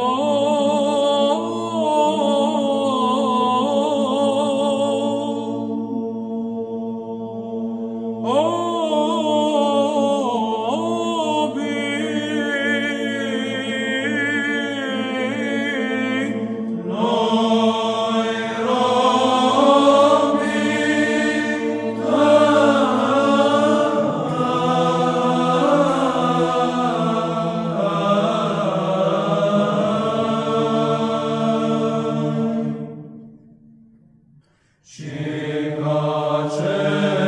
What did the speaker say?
din izbăvește, ca